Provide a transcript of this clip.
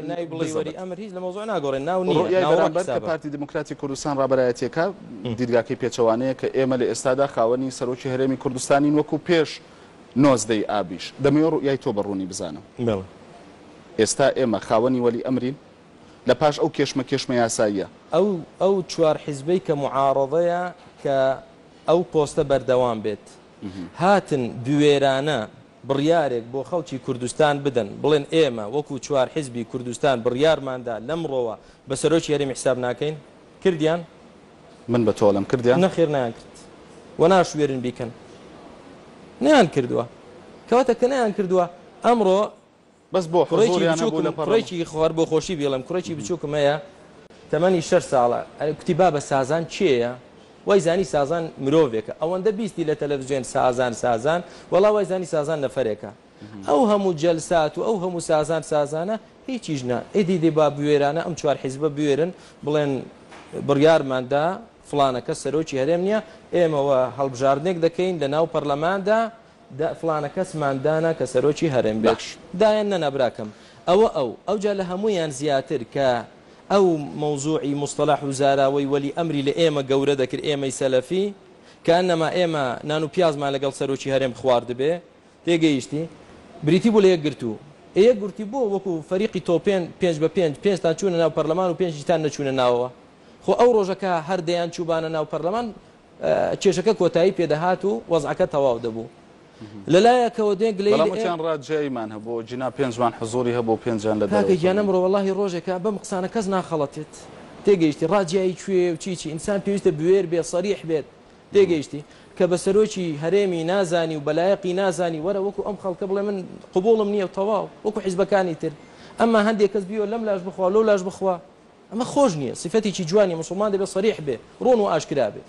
ناوی بڵی وەری ئەمر هیچ لە مۆزۆ ناگۆڕێن ناو پارتی دموکراتی کوردستان ڕابایەتەکە دیدگاکەی پێچەوانەیە کە ئێمە لە ئێستادا خاوەنی سەرۆکی هەرێمی کوردستانی وەکو پێش نۆزدەی ئابیش دەمەوە ڕویای تۆ بەڕوونی بزانم ئێستا ئێمە خاوەنی وەلی ئەمرین لە پاش ئەو کێشمە کێشمە یاساییە ئەو ئەو چوار حیزبەی کە معارڕەیە کە ئەو پۆستە بەردەوام بێت هاتن دوێرانە بڕیارێک بۆ خەڵکی کوردستان بدەن بڵێن ئێمە وەکو چوار حزبی کوردستان بڕیارماندا لەمڕەوە بە سەرۆکی یاریمی حساب ناکەین کردیان من بە تۆڵم کردیان نەخێر نیان کرد و ناشوێرن بیکەن نیان کردووە کەواتە کە نیان کردووە ئەمڕۆ بەس بۆ کوڕێکی خوار بۆ خۆشی بێڵم کوڕێکی بچووکمەیە تەمەنی شەر ساڵە کتیبا بە سازان چێە وای زانی سازان مرۆڤێکە ئەوەندە بیستی لە تەلەڤژێن سازان سازان وڵا وای زانی سازان نەفرێکە ئەو هەموو جەلسات و ئەو هەموو سازان سازانە هیچیژنا ئیدی دی با بوێرانە ئەم چوار حیزبە بوێرن بڵێن بڕیارماندا فلانەکە سەرۆکی هەرێم نییە ئێمەوە هەڵبژاردنێک دەکەین لە ناو پەرلەماندا فلانە کەسماندانە کە سەرۆکی هەرێم بەخش دایان نەنەبراکەم ئەوە ئەو ئەوجا لە هەمویان زیاتر کە ئەو مەوزوعی مستەلاح و زاراوەی وەلی ئەمری لە ئێمە گەورە دەکرد ئێمەی سەلەفی کە ئەنەما ئێمە نان و پیازمان لەگەڵ سەرۆکی هەرێم خوارد بێ تێگەیشتی بریتی بۆ لە یەک گرتو ئەیە گرتی بۆ وەکو فەریقی تۆپێن پێنج بە پێنج پێنجتان چوونە ناو پەرلەمان و پێنجتان نەچوونە ناوەوە خۆ ئەو ڕۆژەکە هەردەیان چوبانە ناو پەرلەمان کێشەکە کۆتایی پێدەهات و وەزعەکە تەواو دەبوو لەلایەکەوە دێنگ لەیان ڕاجایمان هەبوو جنا پێنجوان حزۆری هەبوو پێنجان لە داکە گیانەمڕۆ وڵی ڕۆژێکە بەم قسانە کەس ناخەڵەتێت تێگەیشتی ڕاجایی کوێ و چیچی ئینسان پێویستە بوێر بێ سەریح بێت تێگەیشتی کە بە سەرۆکی هەرێمی نازانی و بەلایەقی نازانی وەرە وەکو ئەم خەڵکە بڵێ من قوبڵم نییە تەواو وەکو حیزبەکانی تر ئەمە هەندێک کەس بیوە لەم لاش بخوا لەو لاش بخوا ئەمە خۆش نییە سفەتێکی جوانی مسلمان دەبێ سەریح بێ ڕۆن و ئاشکرا بێت